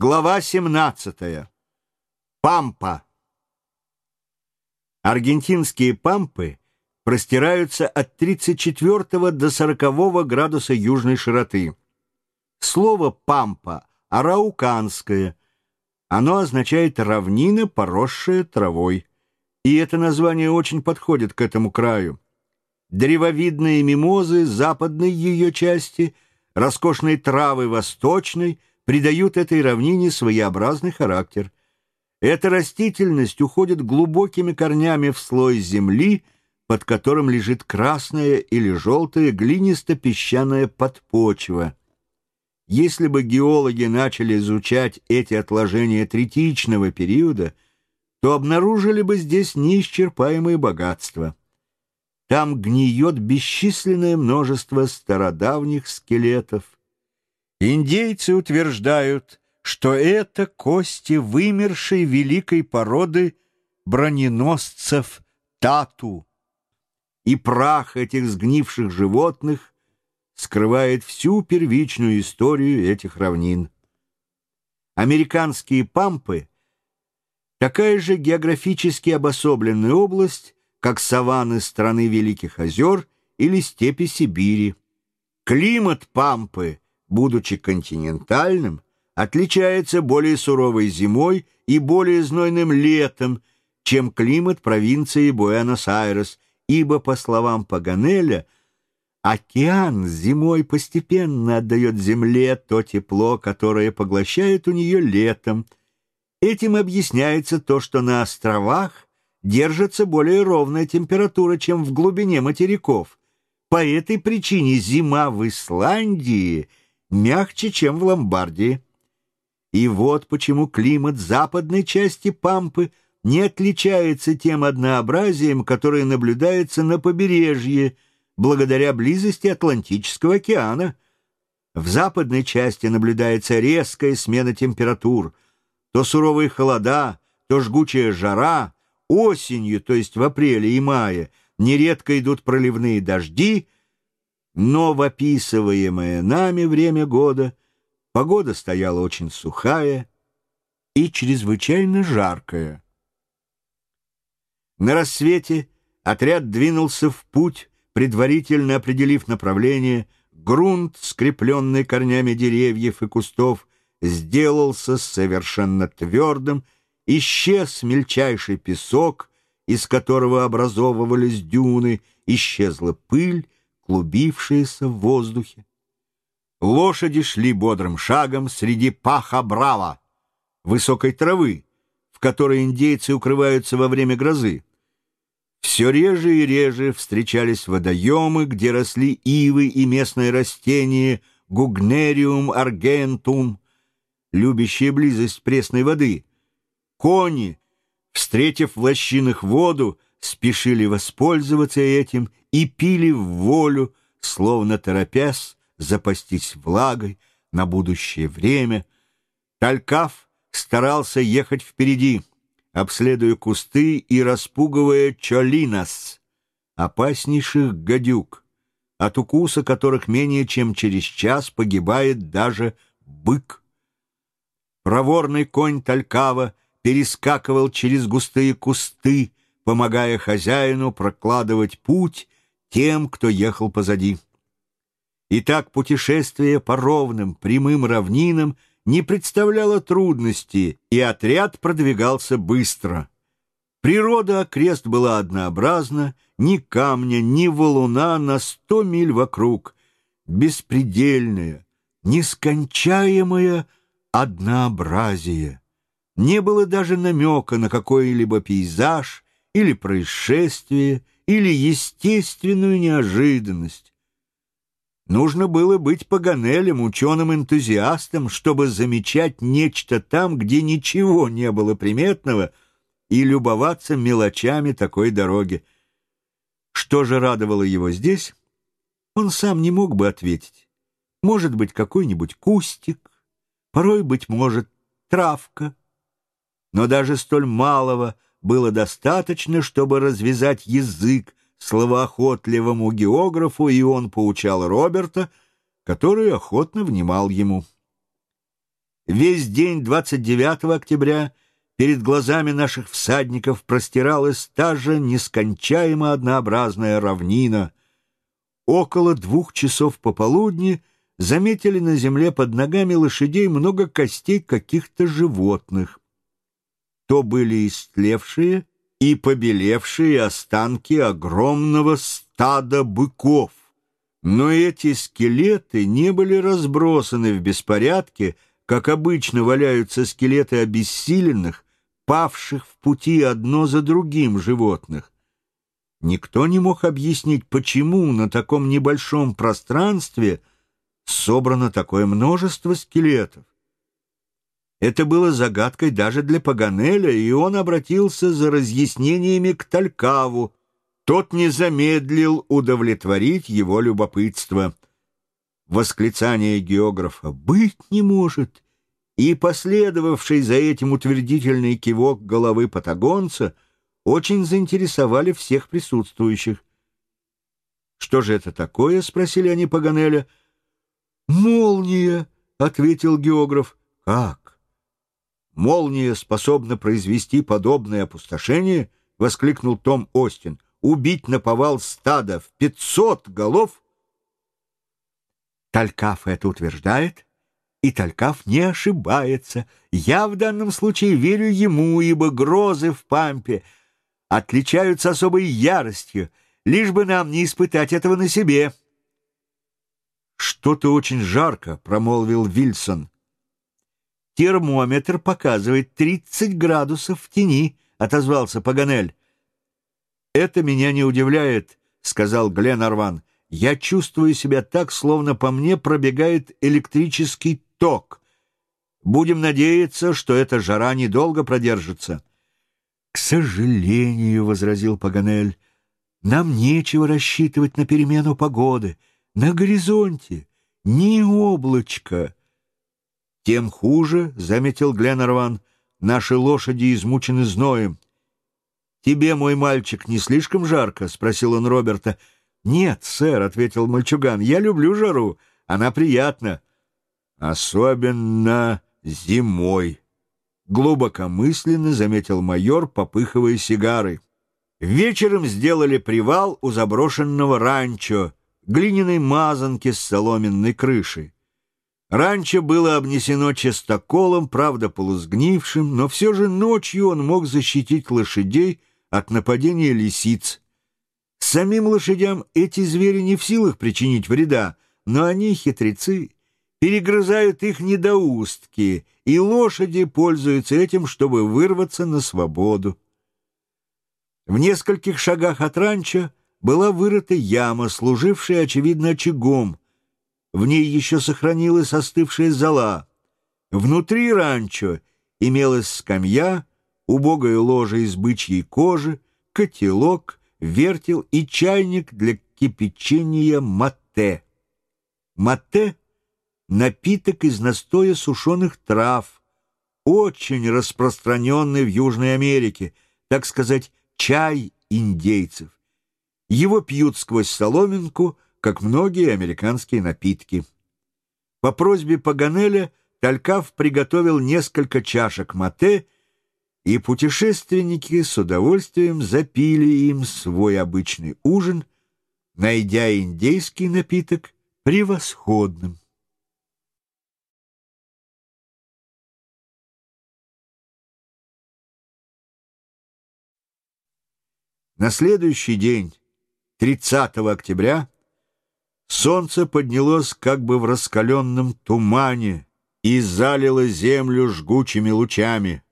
Глава 17. Пампа. Аргентинские пампы простираются от 34 до 40 градуса южной широты. Слово «пампа» арауканское. Оно означает «равнина, поросшая травой». И это название очень подходит к этому краю. Древовидные мимозы западной ее части, роскошные травы восточной — придают этой равнине своеобразный характер. Эта растительность уходит глубокими корнями в слой земли, под которым лежит красная или желтая глинисто-песчаная подпочва. Если бы геологи начали изучать эти отложения третичного периода, то обнаружили бы здесь неисчерпаемые богатства. Там гниет бесчисленное множество стародавних скелетов, Индейцы утверждают, что это кости вымершей великой породы броненосцев тату, и прах этих сгнивших животных скрывает всю первичную историю этих равнин. Американские пампы — такая же географически обособленная область, как саванны страны Великих озер или степи Сибири. Климат пампы — будучи континентальным, отличается более суровой зимой и более знойным летом, чем климат провинции Буэнос-Айрес, ибо, по словам Паганеля, океан зимой постепенно отдает земле то тепло, которое поглощает у нее летом. Этим объясняется то, что на островах держится более ровная температура, чем в глубине материков. По этой причине зима в Исландии – мягче, чем в Ломбардии. И вот почему климат западной части Пампы не отличается тем однообразием, которое наблюдается на побережье, благодаря близости Атлантического океана. В западной части наблюдается резкая смена температур, то суровые холода, то жгучая жара, осенью, то есть в апреле и мае, нередко идут проливные дожди — но в описываемое нами время года погода стояла очень сухая и чрезвычайно жаркая. На рассвете отряд двинулся в путь, предварительно определив направление, грунт, скрепленный корнями деревьев и кустов, сделался совершенно твердым, исчез мельчайший песок, из которого образовывались дюны, исчезла пыль, клубившиеся в воздухе. Лошади шли бодрым шагом среди паха брава, высокой травы, в которой индейцы укрываются во время грозы. Все реже и реже встречались водоемы, где росли ивы и местное растение гугнериум аргентум, любящие близость пресной воды. Кони, встретив в лощинах воду, спешили воспользоваться этим и пили в волю, словно торопясь запастись влагой на будущее время. Талькав старался ехать впереди, обследуя кусты и распугивая чолинас, опаснейших гадюк, от укуса которых менее чем через час погибает даже бык. Проворный конь Талькава перескакивал через густые кусты, помогая хозяину прокладывать путь тем, кто ехал позади. Итак, путешествие по ровным, прямым равнинам не представляло трудности, и отряд продвигался быстро. Природа окрест была однообразна, ни камня, ни валуна на сто миль вокруг, беспредельное, нескончаемое однообразие. Не было даже намека на какой-либо пейзаж или происшествие, или естественную неожиданность. Нужно было быть Паганелем, ученым-энтузиастом, чтобы замечать нечто там, где ничего не было приметного, и любоваться мелочами такой дороги. Что же радовало его здесь, он сам не мог бы ответить. Может быть, какой-нибудь кустик, порой, быть может, травка. Но даже столь малого — было достаточно, чтобы развязать язык словоохотливому географу, и он поучал Роберта, который охотно внимал ему. Весь день 29 октября перед глазами наших всадников простиралась та же нескончаемо однообразная равнина. Около двух часов пополудни заметили на земле под ногами лошадей много костей каких-то животных. То были истлевшие и побелевшие останки огромного стада быков. Но эти скелеты не были разбросаны в беспорядке, как обычно валяются скелеты обессиленных, павших в пути одно за другим животных. Никто не мог объяснить, почему на таком небольшом пространстве собрано такое множество скелетов. Это было загадкой даже для Паганеля, и он обратился за разъяснениями к Талькаву. Тот не замедлил удовлетворить его любопытство. Восклицание географа «Быть не может!» и последовавший за этим утвердительный кивок головы патагонца очень заинтересовали всех присутствующих. «Что же это такое?» — спросили они Паганеля. «Молния!» — ответил географ. «Как? Молния способна произвести подобное опустошение?» — воскликнул Том Остин. «Убить наповал стада в пятьсот голов?» Талькаф это утверждает, и Талькаф не ошибается. Я в данном случае верю ему, ибо грозы в пампе отличаются особой яростью, лишь бы нам не испытать этого на себе. «Что-то очень жарко», — промолвил Вильсон. «Термометр показывает 30 градусов в тени», — отозвался Паганель. «Это меня не удивляет», — сказал Гленарван. «Я чувствую себя так, словно по мне пробегает электрический ток. Будем надеяться, что эта жара недолго продержится». «К сожалению», — возразил Паганель, — «нам нечего рассчитывать на перемену погоды. На горизонте ни облачка». «Тем хуже», — заметил Гленнерван, — «наши лошади измучены зноем». «Тебе, мой мальчик, не слишком жарко?» — спросил он Роберта. «Нет, сэр», — ответил мальчуган, — «я люблю жару, она приятна». «Особенно зимой», — глубокомысленно заметил майор, попыхивая сигары. Вечером сделали привал у заброшенного ранчо, глиняной мазанки с соломенной крышей. Раньше было обнесено частоколом, правда полусгнившим, но все же ночью он мог защитить лошадей от нападения лисиц. Самим лошадям эти звери не в силах причинить вреда, но они, хитрецы, перегрызают их недоустки, и лошади пользуются этим, чтобы вырваться на свободу. В нескольких шагах от ранчо была вырыта яма, служившая, очевидно, очагом, в ней еще сохранилась остывшая зола. Внутри ранчо имелась скамья, убогое ложе из бычьей кожи, котелок, вертел и чайник для кипячения мате. Мате — напиток из настоя сушеных трав, очень распространенный в Южной Америке, так сказать, чай индейцев. Его пьют сквозь соломинку — как многие американские напитки. По просьбе Паганеля Талькав приготовил несколько чашек мате, и путешественники с удовольствием запили им свой обычный ужин, найдя индейский напиток превосходным. На следующий день, 30 октября, Солнце поднялось как бы в раскаленном тумане и залило землю жгучими лучами.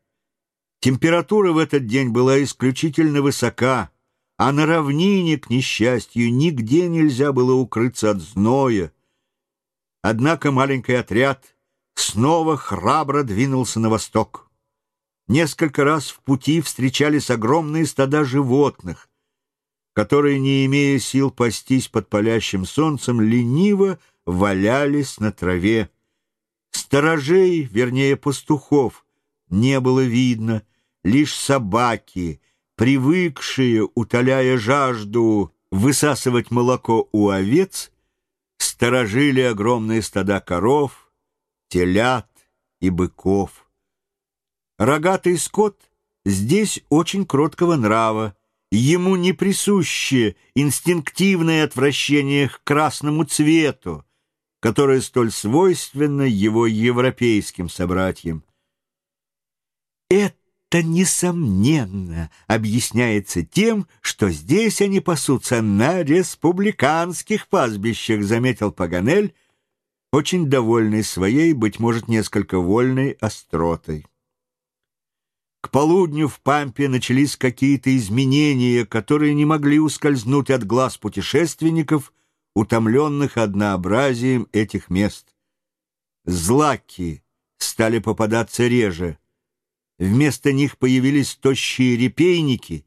Температура в этот день была исключительно высока, а на равнине, к несчастью, нигде нельзя было укрыться от зноя. Однако маленький отряд снова храбро двинулся на восток. Несколько раз в пути встречались огромные стада животных — которые, не имея сил пастись под палящим солнцем, лениво валялись на траве. Сторожей, вернее пастухов, не было видно, лишь собаки, привыкшие, утоляя жажду, высасывать молоко у овец, сторожили огромные стада коров, телят и быков. Рогатый скот здесь очень кроткого нрава, ему не присуще инстинктивное отвращение к красному цвету, которое столь свойственно его европейским собратьям. Это, несомненно, объясняется тем, что здесь они пасутся на республиканских пастбищах, заметил Паганель, очень довольный своей, быть может, несколько вольной остротой. К полудню в Пампе начались какие-то изменения, которые не могли ускользнуть от глаз путешественников, утомленных однообразием этих мест. Злаки стали попадаться реже. Вместо них появились тощие репейники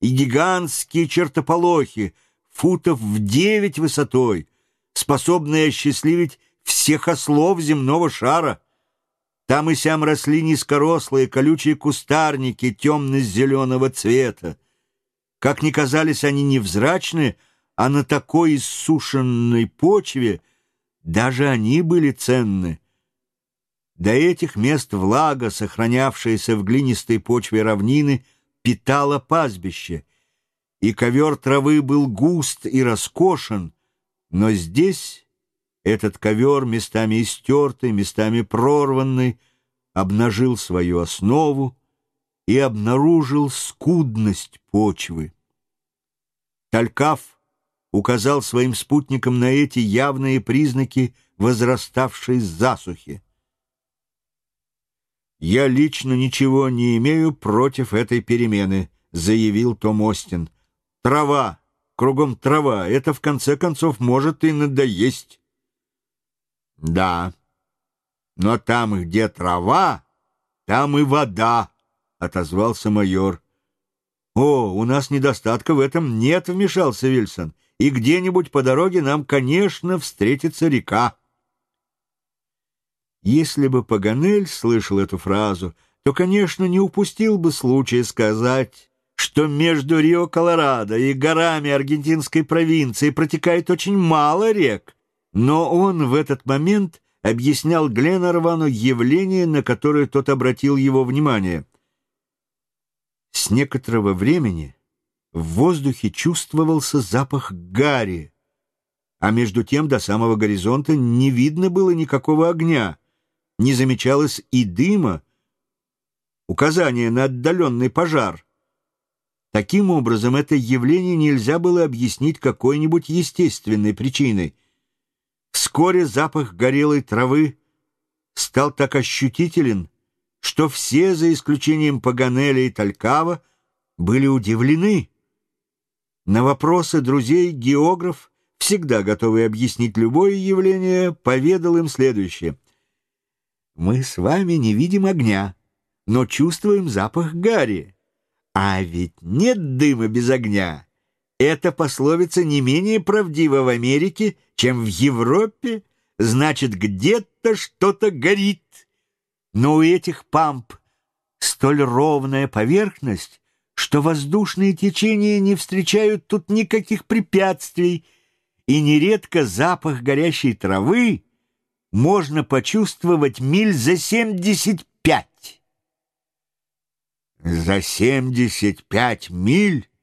и гигантские чертополохи, футов в девять высотой, способные осчастливить всех ослов земного шара. Там и сям росли низкорослые колючие кустарники темно-зеленого цвета. Как ни казались они невзрачны, а на такой иссушенной почве даже они были ценны. До этих мест влага, сохранявшаяся в глинистой почве равнины, питала пастбище, и ковер травы был густ и роскошен, но здесь этот ковер, местами истертый, местами прорванный, обнажил свою основу и обнаружил скудность почвы. Талькав указал своим спутникам на эти явные признаки возраставшей засухи. «Я лично ничего не имею против этой перемены», — заявил Том Остин. «Трава, кругом трава, это в конце концов может и надоесть». Да, но там, где трава, там и вода, — отозвался майор. О, у нас недостатка в этом нет, — вмешался Вильсон, и где-нибудь по дороге нам, конечно, встретится река. Если бы Паганель слышал эту фразу, то, конечно, не упустил бы случая сказать, что между Рио-Колорадо и горами аргентинской провинции протекает очень мало рек, но он в этот момент объяснял Гленнервану явление, на которое тот обратил его внимание. С некоторого времени в воздухе чувствовался запах гари, а между тем до самого горизонта не видно было никакого огня, не замечалось и дыма, указание на отдаленный пожар. Таким образом, это явление нельзя было объяснить какой-нибудь естественной причиной — Вскоре запах горелой травы стал так ощутителен, что все, за исключением Паганеля и Талькава, были удивлены. На вопросы друзей географ, всегда готовый объяснить любое явление, поведал им следующее. «Мы с вами не видим огня, но чувствуем запах гари. А ведь нет дыма без огня. Эта пословица не менее правдива в Америке, чем в Европе, значит, где-то что-то горит. Но у этих памп столь ровная поверхность, что воздушные течения не встречают тут никаких препятствий, и нередко запах горящей травы можно почувствовать миль за семьдесят пять. За семьдесят пять миль —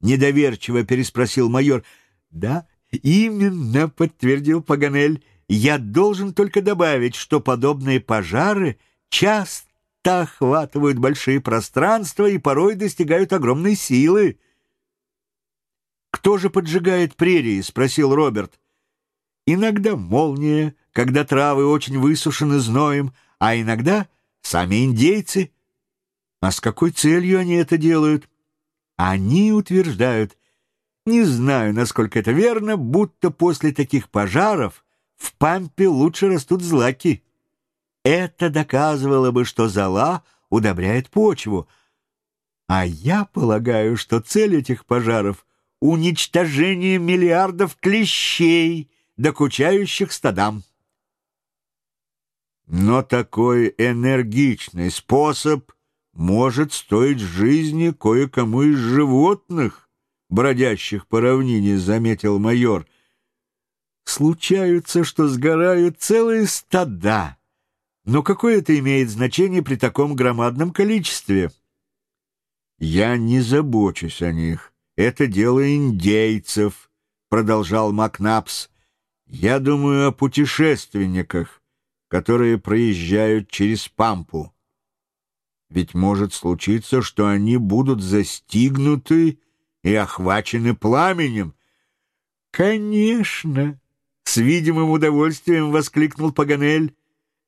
недоверчиво переспросил майор. «Да, именно», — подтвердил Паганель. «Я должен только добавить, что подобные пожары часто охватывают большие пространства и порой достигают огромной силы». «Кто же поджигает прерии?» — спросил Роберт. «Иногда молния, когда травы очень высушены зноем, а иногда сами индейцы. А с какой целью они это делают?» Они утверждают, не знаю, насколько это верно, будто после таких пожаров в пампе лучше растут злаки. Это доказывало бы, что зола удобряет почву. А я полагаю, что цель этих пожаров — уничтожение миллиардов клещей, докучающих стадам. Но такой энергичный способ — может стоить жизни кое-кому из животных, бродящих по равнине, заметил майор. Случаются, что сгорают целые стада, Но какое это имеет значение при таком громадном количестве? Я не забочусь о них. Это дело индейцев, продолжал Макнапс. Я думаю о путешественниках, которые проезжают через Пампу. Ведь может случиться, что они будут застигнуты и охвачены пламенем. «Конечно!» — с видимым удовольствием воскликнул Паганель.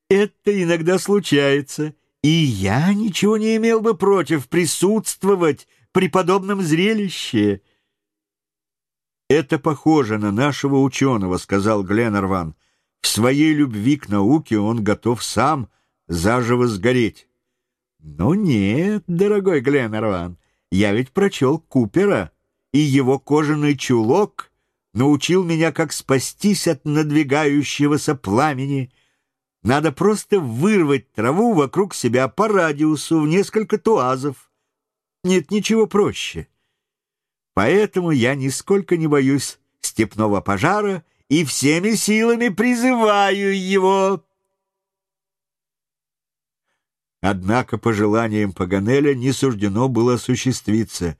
«Это иногда случается, и я ничего не имел бы против присутствовать при подобном зрелище». «Это похоже на нашего ученого», — сказал Гленнерван. «В своей любви к науке он готов сам заживо сгореть». «Ну нет, дорогой Гленнерван, я ведь прочел Купера, и его кожаный чулок научил меня, как спастись от надвигающегося пламени. Надо просто вырвать траву вокруг себя по радиусу в несколько туазов. Нет ничего проще. Поэтому я нисколько не боюсь степного пожара и всеми силами призываю его». Однако пожеланиям Паганеля не суждено было осуществиться,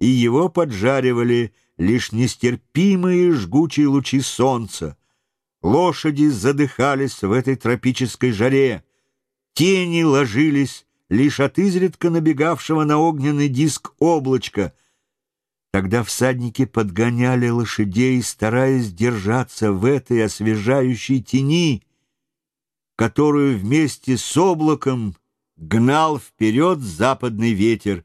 и его поджаривали лишь нестерпимые жгучие лучи солнца. Лошади задыхались в этой тропической жаре, тени ложились лишь от изредка набегавшего на огненный диск облачка. Тогда всадники подгоняли лошадей, стараясь держаться в этой освежающей тени, которую вместе с облаком гнал вперед западный ветер.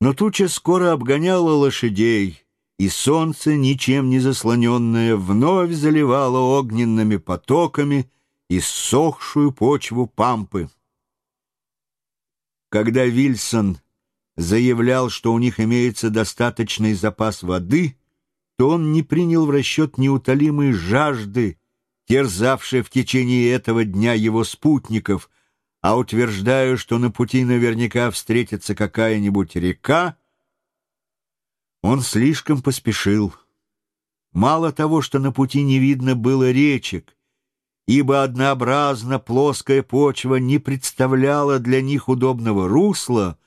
Но туча скоро обгоняла лошадей, и солнце, ничем не заслоненное, вновь заливало огненными потоками иссохшую почву пампы. Когда Вильсон заявлял, что у них имеется достаточный запас воды, то он не принял в расчет неутолимой жажды, терзавшей в течение этого дня его спутников, а утверждаю, что на пути наверняка встретится какая-нибудь река, он слишком поспешил. Мало того, что на пути не видно было речек, ибо однообразно плоская почва не представляла для них удобного русла,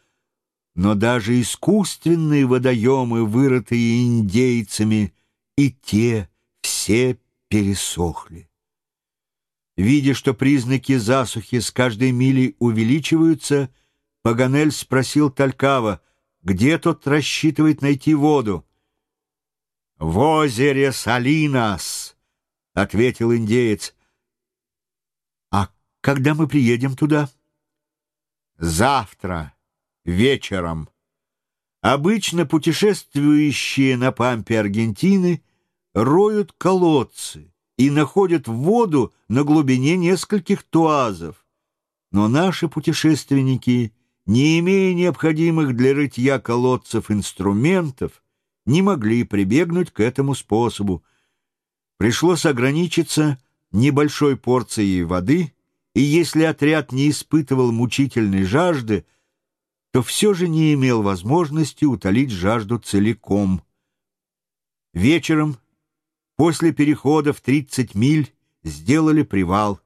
но даже искусственные водоемы, вырытые индейцами, и те все пересохли. Видя, что признаки засухи с каждой милей увеличиваются, Паганель спросил Талькава, где тот рассчитывает найти воду. «В озере Салинас», — ответил индеец. «А когда мы приедем туда?» «Завтра, вечером». Обычно путешествующие на пампе Аргентины роют колодцы, и находят воду на глубине нескольких туазов. Но наши путешественники, не имея необходимых для рытья колодцев инструментов, не могли прибегнуть к этому способу. Пришлось ограничиться небольшой порцией воды, и если отряд не испытывал мучительной жажды, то все же не имел возможности утолить жажду целиком. Вечером После перехода в 30 миль сделали привал.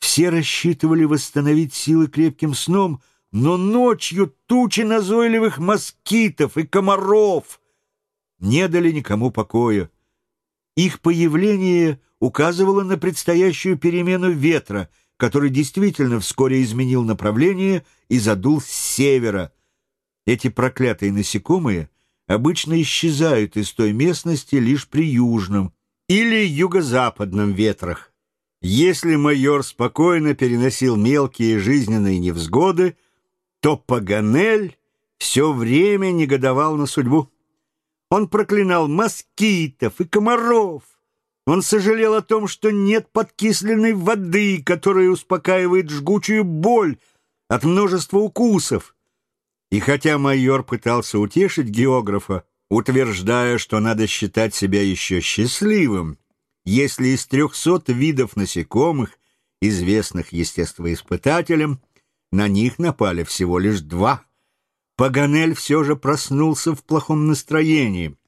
Все рассчитывали восстановить силы крепким сном, но ночью тучи назойливых москитов и комаров не дали никому покоя. Их появление указывало на предстоящую перемену ветра, который действительно вскоре изменил направление и задул с севера. Эти проклятые насекомые — обычно исчезают из той местности лишь при южном или юго-западном ветрах. Если майор спокойно переносил мелкие жизненные невзгоды, то Паганель все время негодовал на судьбу. Он проклинал москитов и комаров. Он сожалел о том, что нет подкисленной воды, которая успокаивает жгучую боль от множества укусов. И хотя майор пытался утешить географа, утверждая, что надо считать себя еще счастливым, если из трехсот видов насекомых, известных естествоиспытателям, на них напали всего лишь два, Паганель все же проснулся в плохом настроении —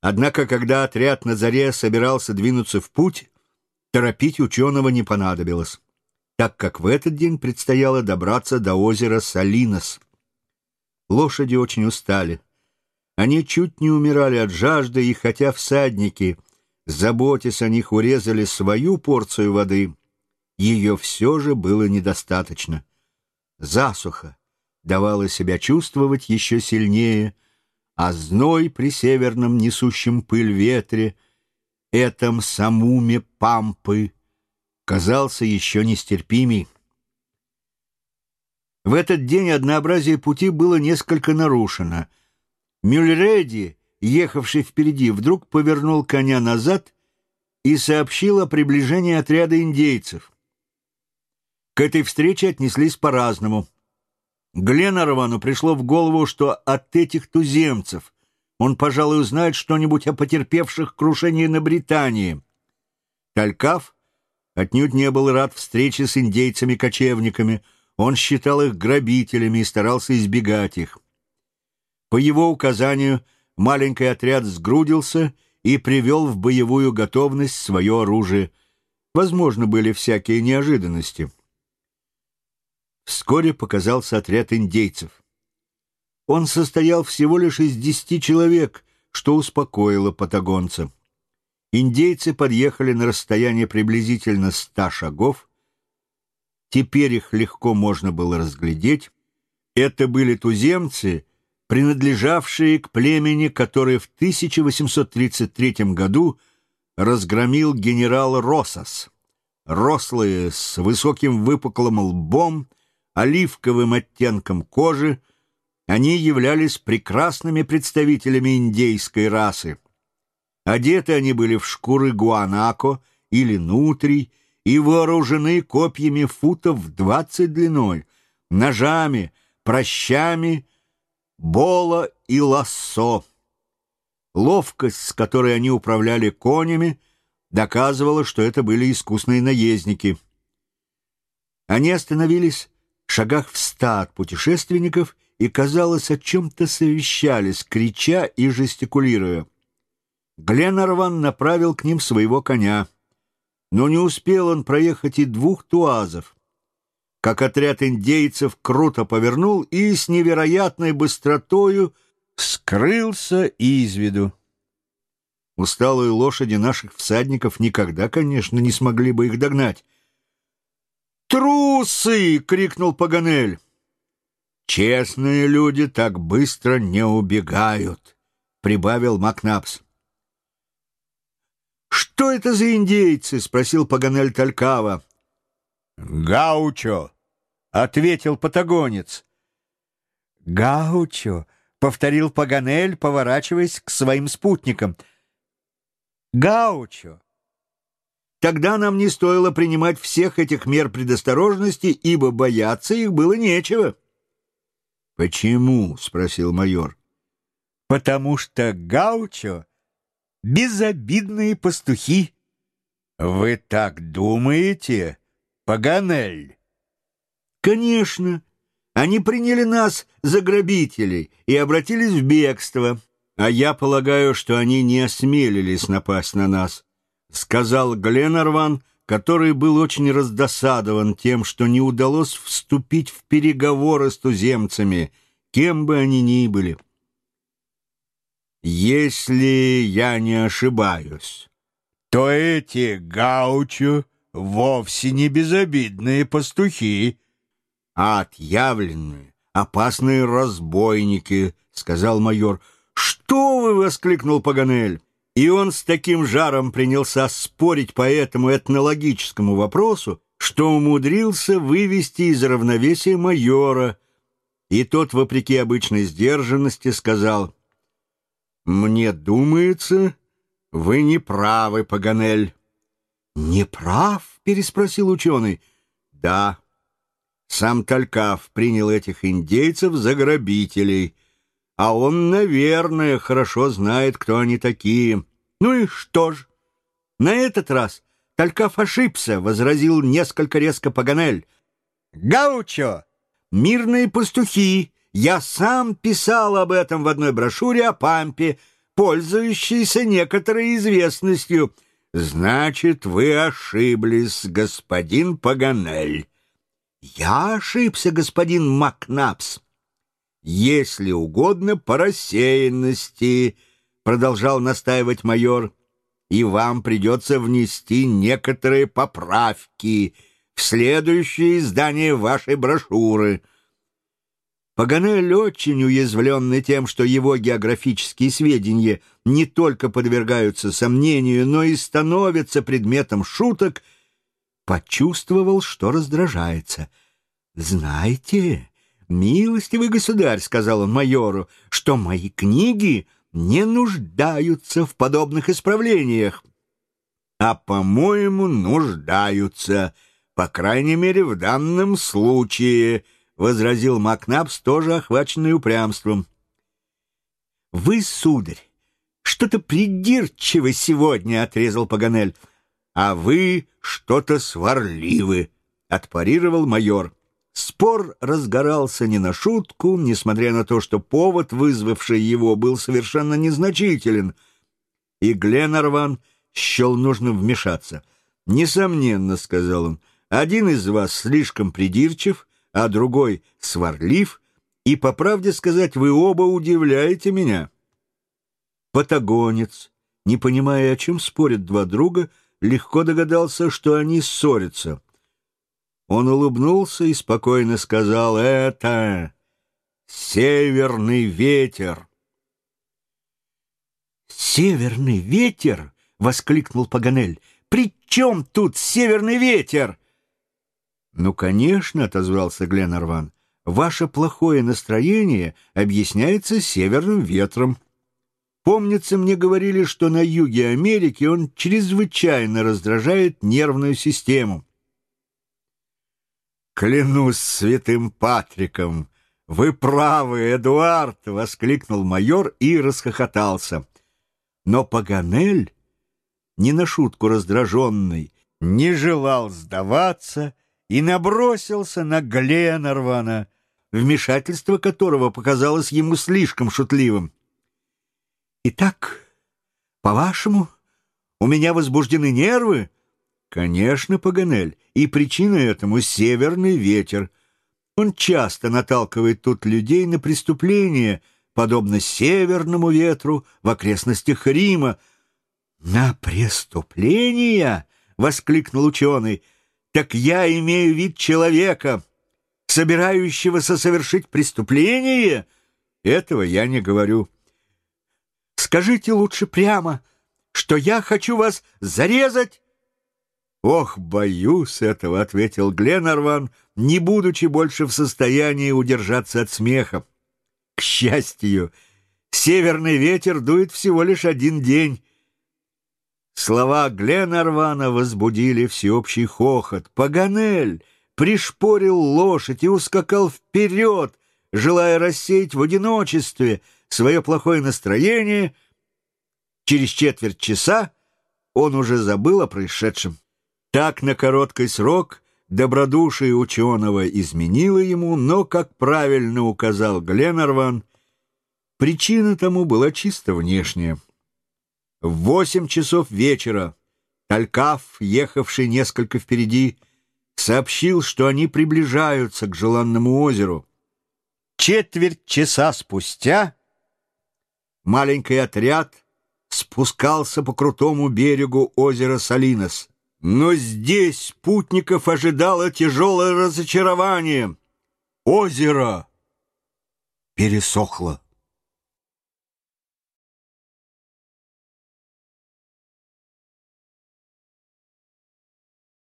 Однако, когда отряд на заре собирался двинуться в путь, торопить ученого не понадобилось, так как в этот день предстояло добраться до озера Салинос. Лошади очень устали. Они чуть не умирали от жажды, и хотя всадники, заботясь о них, урезали свою порцию воды, ее все же было недостаточно. Засуха давала себя чувствовать еще сильнее, а зной при северном несущем пыль ветре, этом самуме пампы, казался еще нестерпимей. В этот день однообразие пути было несколько нарушено — Мюльреди, ехавший впереди, вдруг повернул коня назад и сообщил о приближении отряда индейцев. К этой встрече отнеслись по-разному. Гленнервану пришло в голову, что от этих туземцев он, пожалуй, узнает что-нибудь о потерпевших крушение на Британии. Талькав отнюдь не был рад встрече с индейцами-кочевниками, он считал их грабителями и старался избегать их. По его указанию маленький отряд сгрудился и привел в боевую готовность свое оружие. Возможно, были всякие неожиданности. Вскоре показался отряд индейцев. Он состоял всего лишь из десяти человек, что успокоило патагонца. Индейцы подъехали на расстояние приблизительно ста шагов. Теперь их легко можно было разглядеть. Это были туземцы, принадлежавшие к племени, которое в 1833 году разгромил генерал Росас. Рослые, с высоким выпуклым лбом, оливковым оттенком кожи, они являлись прекрасными представителями индейской расы. Одеты они были в шкуры гуанако или нутрий и вооружены копьями футов двадцать длиной, ножами, прощами Бола и лассо. Ловкость, с которой они управляли конями, доказывала, что это были искусные наездники. Они остановились в шагах в ста от путешественников и, казалось, о чем-то совещались, крича и жестикулируя. Гленнерван направил к ним своего коня, но не успел он проехать и двух туазов как отряд индейцев круто повернул и с невероятной быстротою скрылся из виду. Усталые лошади наших всадников никогда, конечно, не смогли бы их догнать. «Трусы!» — крикнул Паганель. «Честные люди так быстро не убегают», — прибавил Макнапс. «Что это за индейцы?» — спросил Паганель Талькава. «Гаучо!» — ответил патагонец. «Гаучо!» — повторил Паганель, поворачиваясь к своим спутникам. «Гаучо!» Тогда нам не стоило принимать всех этих мер предосторожности, ибо бояться их было нечего. «Почему?» — спросил майор. «Потому что гаучо — безобидные пастухи». «Вы так думаете?» Паганель. Конечно, они приняли нас за грабителей и обратились в бегство. А я полагаю, что они не осмелились напасть на нас, сказал Гленнерван, который был очень раздосадован тем, что не удалось вступить в переговоры с туземцами, кем бы они ни были. Если я не ошибаюсь, то эти гаучо вовсе не безобидные пастухи, а отъявленные, опасные разбойники, — сказал майор. «Что вы!» — воскликнул Паганель. И он с таким жаром принялся спорить по этому этнологическому вопросу, что умудрился вывести из равновесия майора. И тот, вопреки обычной сдержанности, сказал, «Мне думается, вы не правы, Паганель». «Не прав?» — переспросил ученый. «Да». Сам Талькав принял этих индейцев за грабителей, а он, наверное, хорошо знает, кто они такие. Ну и что ж? На этот раз Талькав ошибся, — возразил несколько резко Паганель. «Гаучо! Мирные пастухи! Я сам писал об этом в одной брошюре о Пампе, пользующийся некоторой известностью. Значит, вы ошиблись, господин Паганель. Я ошибся, господин Макнапс. Если угодно, по рассеянности, продолжал настаивать майор, и вам придется внести некоторые поправки в следующее издание вашей брошюры. Паганель очень уязвленный тем, что его географические сведения не только подвергаются сомнению, но и становятся предметом шуток, почувствовал, что раздражается. «Знаете, милостивый государь, — сказал он майору, — что мои книги не нуждаются в подобных исправлениях. А, по-моему, нуждаются, по крайней мере, в данном случае —— возразил Макнапс, тоже охваченный упрямством. — Вы, сударь, что-то придирчивы сегодня, — отрезал Паганель. — А вы что-то сварливы, — отпарировал майор. Спор разгорался не на шутку, несмотря на то, что повод, вызвавший его, был совершенно незначителен, и Гленарван счел нужным вмешаться. «Несомненно», — сказал он, — «один из вас слишком придирчив, а другой сварлив, и, по правде сказать, вы оба удивляете меня. Патагонец, не понимая, о чем спорят два друга, легко догадался, что они ссорятся. Он улыбнулся и спокойно сказал «Это северный ветер». «Северный ветер?» — воскликнул Паганель. «При чем тут северный ветер?» «Ну, конечно», — отозвался Гленарван, — «ваше плохое настроение объясняется северным ветром. Помнится, мне говорили, что на юге Америки он чрезвычайно раздражает нервную систему». «Клянусь святым Патриком! Вы правы, Эдуард!» — воскликнул майор и расхохотался. Но Паганель, не на шутку раздраженный, не желал сдаваться и набросился на Гленарвана, вмешательство которого показалось ему слишком шутливым. «Итак, по-вашему, у меня возбуждены нервы?» «Конечно, Паганель, и причина этому — северный ветер. Он часто наталкивает тут людей на преступления, подобно северному ветру в окрестностях Рима». «На преступления?» — воскликнул ученый — так я имею вид человека, собирающегося совершить преступление? Этого я не говорю. Скажите лучше прямо, что я хочу вас зарезать. «Ох, боюсь этого», — ответил Гленарван, не будучи больше в состоянии удержаться от смеха. «К счастью, северный ветер дует всего лишь один день, Слова Гленарвана возбудили всеобщий хохот. Паганель пришпорил лошадь и ускакал вперед, желая рассеять в одиночестве свое плохое настроение. Через четверть часа он уже забыл о происшедшем. Так на короткий срок добродушие ученого изменило ему, но, как правильно указал Гленарван, причина тому была чисто внешняя. В восемь часов вечера Талькав, ехавший несколько впереди, сообщил, что они приближаются к желанному озеру. Четверть часа спустя маленький отряд спускался по крутому берегу озера Салинос. Но здесь путников ожидало тяжелое разочарование. Озеро пересохло.